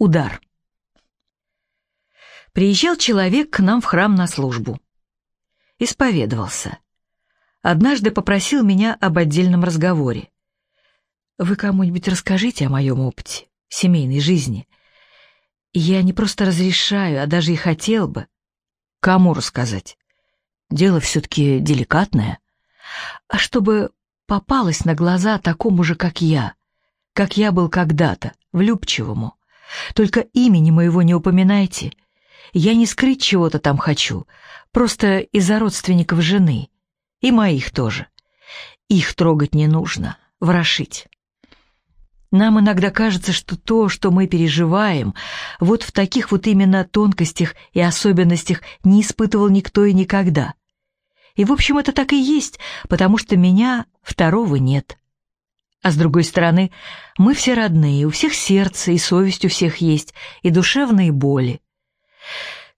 Удар. Приезжал человек к нам в храм на службу. Исповедовался. Однажды попросил меня об отдельном разговоре. «Вы кому-нибудь расскажите о моем опыте, семейной жизни. Я не просто разрешаю, а даже и хотел бы. Кому рассказать? Дело все-таки деликатное. А чтобы попалось на глаза такому же, как я, как я был когда-то, влюбчивому. Только имени моего не упоминайте. Я не скрыть чего-то там хочу, просто из-за родственников жены. И моих тоже. Их трогать не нужно, ворошить. Нам иногда кажется, что то, что мы переживаем, вот в таких вот именно тонкостях и особенностях не испытывал никто и никогда. И, в общем, это так и есть, потому что меня второго нет. А с другой стороны, мы все родные, у всех сердце и совесть у всех есть, и душевные боли.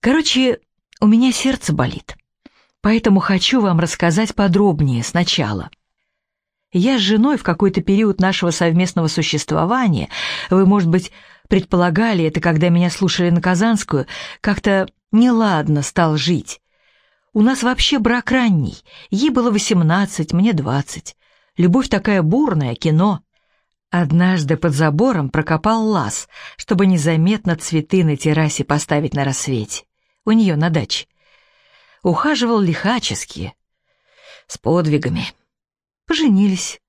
Короче, у меня сердце болит, поэтому хочу вам рассказать подробнее сначала. Я с женой в какой-то период нашего совместного существования, вы, может быть, предполагали это, когда меня слушали на Казанскую, как-то неладно стал жить. У нас вообще брак ранний, ей было восемнадцать, мне двадцать. Любовь такая бурная, кино. Однажды под забором прокопал лаз, чтобы незаметно цветы на террасе поставить на рассвете. У нее на даче. Ухаживал лихачески, с подвигами. Поженились.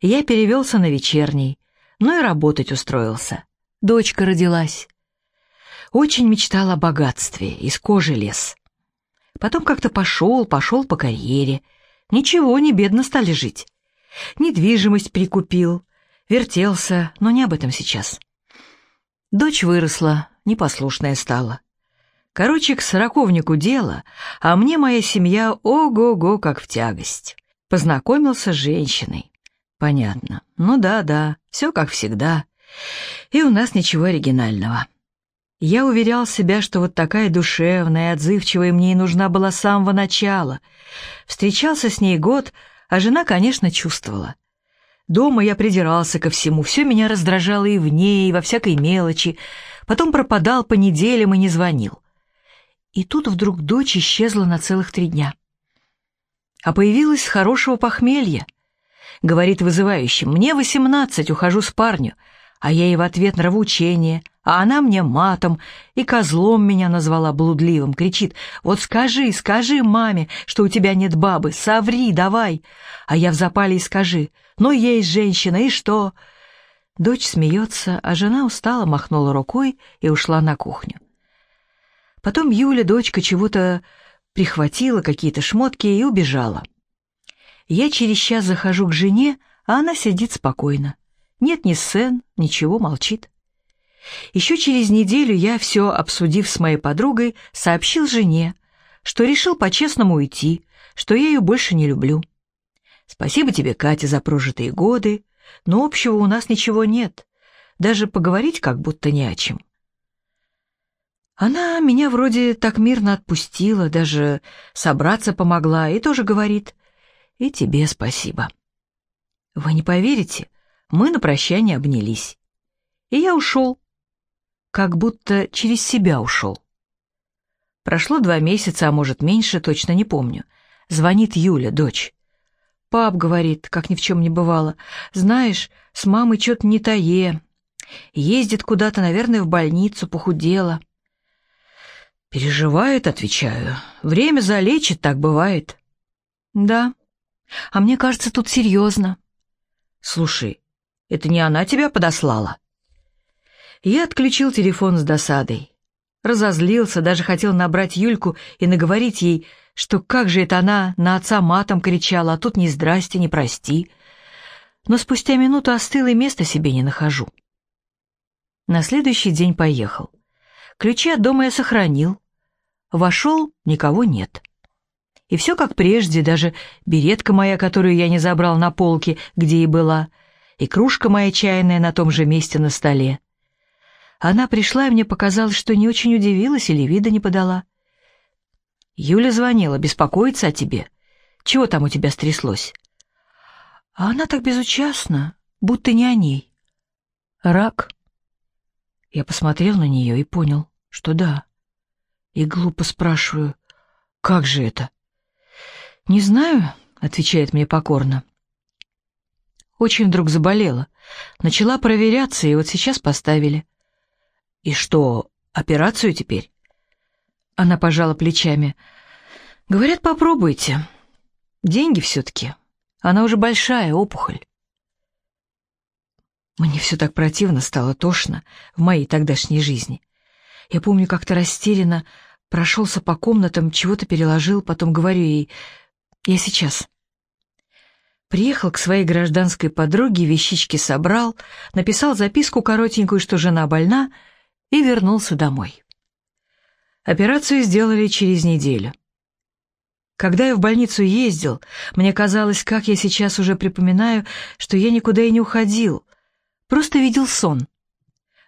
Я перевелся на вечерний, ну и работать устроился. Дочка родилась. Очень мечтал о богатстве, из кожи лез. Потом как-то пошел, пошел по карьере. Ничего, не бедно стали жить. Недвижимость прикупил, вертелся, но не об этом сейчас. Дочь выросла, непослушная стала. Короче, к сороковнику дело, а мне моя семья ого-го как в тягость. Познакомился с женщиной. Понятно. Ну да-да, все как всегда. И у нас ничего оригинального. Я уверял себя, что вот такая душевная, отзывчивая мне и нужна была с самого начала. Встречался с ней год, а жена, конечно, чувствовала. Дома я придирался ко всему, все меня раздражало и в ней, и во всякой мелочи. Потом пропадал по неделям и не звонил. И тут вдруг дочь исчезла на целых три дня. А появилась с хорошего похмелья. Говорит вызывающим, мне восемнадцать, ухожу с парню. А я ей в ответ нравоучение, а она мне матом и козлом меня назвала блудливым, кричит, «Вот скажи, скажи маме, что у тебя нет бабы, соври, давай!» А я в запале и скажи, «Ну, есть женщина, и что?» Дочь смеется, а жена устала, махнула рукой и ушла на кухню. Потом Юля, дочка, чего-то прихватила, какие-то шмотки и убежала. Я через час захожу к жене, а она сидит спокойно. Нет ни сцен, ничего, молчит. Еще через неделю я, все обсудив с моей подругой, сообщил жене, что решил по-честному уйти, что я ее больше не люблю. Спасибо тебе, Катя, за прожитые годы, но общего у нас ничего нет, даже поговорить как будто не о чем. Она меня вроде так мирно отпустила, даже собраться помогла и тоже говорит, и тебе спасибо. Вы не поверите, мы на прощание обнялись. И я ушел, как будто через себя ушел. Прошло два месяца, а может меньше, точно не помню. Звонит Юля, дочь. Пап говорит, как ни в чем не бывало, знаешь, с мамой что-то не тае. Ездит куда-то, наверное, в больницу, похудела. Переживает, отвечаю. Время залечит, так бывает. Да. А мне кажется, тут серьезно. Слушай, это не она тебя подослала?» Я отключил телефон с досадой. Разозлился, даже хотел набрать Юльку и наговорить ей, что как же это она на отца матом кричала, а тут ни здрасте, ни прости. Но спустя минуту остыл и места себе не нахожу. На следующий день поехал. Ключи от дома я сохранил. Вошел, никого нет. И все как прежде, даже беретка моя, которую я не забрал на полке, где и была — и кружка моя чайная на том же месте на столе. Она пришла, и мне показалось, что не очень удивилась или вида не подала. Юля звонила, беспокоится о тебе. Чего там у тебя стряслось? А она так безучастна, будто не о ней. Рак. Я посмотрел на нее и понял, что да. И глупо спрашиваю, как же это? «Не знаю», — отвечает мне покорно. Очень вдруг заболела. Начала проверяться, и вот сейчас поставили. «И что, операцию теперь?» Она пожала плечами. «Говорят, попробуйте. Деньги все-таки. Она уже большая, опухоль». Мне все так противно стало тошно в моей тогдашней жизни. Я помню, как-то растерянно прошелся по комнатам, чего-то переложил, потом говорю ей «Я сейчас». Приехал к своей гражданской подруге, вещички собрал, написал записку коротенькую, что жена больна, и вернулся домой. Операцию сделали через неделю. Когда я в больницу ездил, мне казалось, как я сейчас уже припоминаю, что я никуда и не уходил, просто видел сон.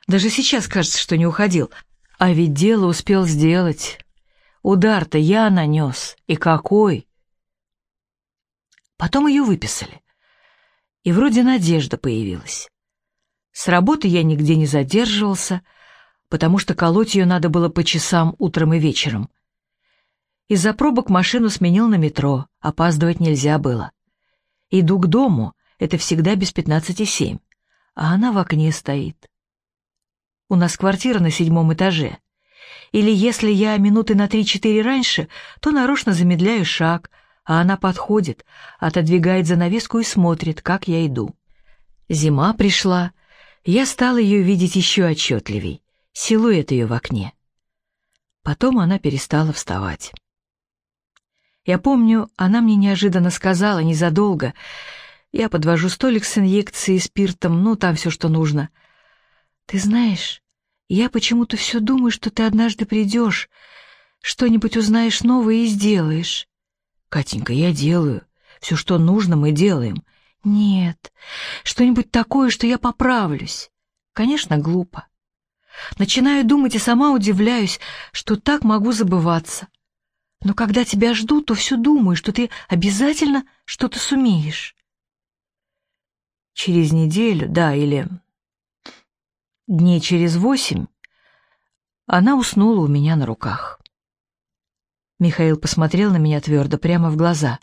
Даже сейчас кажется, что не уходил, а ведь дело успел сделать. Удар-то я нанес, и какой! Потом ее выписали. И вроде надежда появилась. С работы я нигде не задерживался, потому что колоть ее надо было по часам утром и вечером. Из-за пробок машину сменил на метро, опаздывать нельзя было. Иду к дому, это всегда без пятнадцати семь, а она в окне стоит. У нас квартира на седьмом этаже. Или если я минуты на три-четыре раньше, то нарочно замедляю шаг, а она подходит, отодвигает занавеску и смотрит, как я иду. Зима пришла, я стал ее видеть еще отчетливей, силуэт ее в окне. Потом она перестала вставать. Я помню, она мне неожиданно сказала, незадолго, я подвожу столик с инъекцией, спиртом, ну, там все, что нужно. Ты знаешь, я почему-то все думаю, что ты однажды придешь, что-нибудь узнаешь новое и сделаешь. «Катенька, я делаю. Все, что нужно, мы делаем». «Нет, что-нибудь такое, что я поправлюсь». Конечно, глупо. Начинаю думать и сама удивляюсь, что так могу забываться. Но когда тебя ждут, то все думаю, что ты обязательно что-то сумеешь. Через неделю, да, или дней через восемь, она уснула у меня на руках. Михаил посмотрел на меня твердо, прямо в глаза.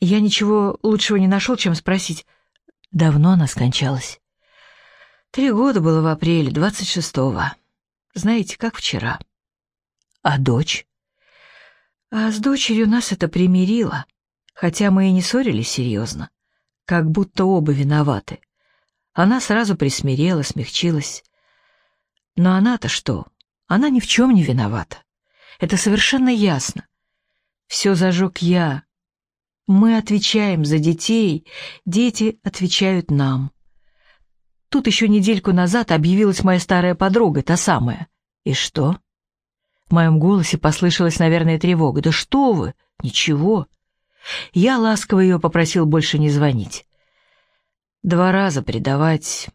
Я ничего лучшего не нашел, чем спросить, давно она скончалась. Три года было в апреле, двадцать шестого. Знаете, как вчера. А дочь? А с дочерью нас это примирило, хотя мы и не ссорились серьезно, как будто оба виноваты. Она сразу присмирела, смягчилась. Но она-то что? Она ни в чем не виновата. Это совершенно ясно. Все зажег я. Мы отвечаем за детей, дети отвечают нам. Тут еще недельку назад объявилась моя старая подруга, та самая. И что? В моем голосе послышалась, наверное, тревога. «Да что вы! Ничего!» Я ласково ее попросил больше не звонить. Два раза предавать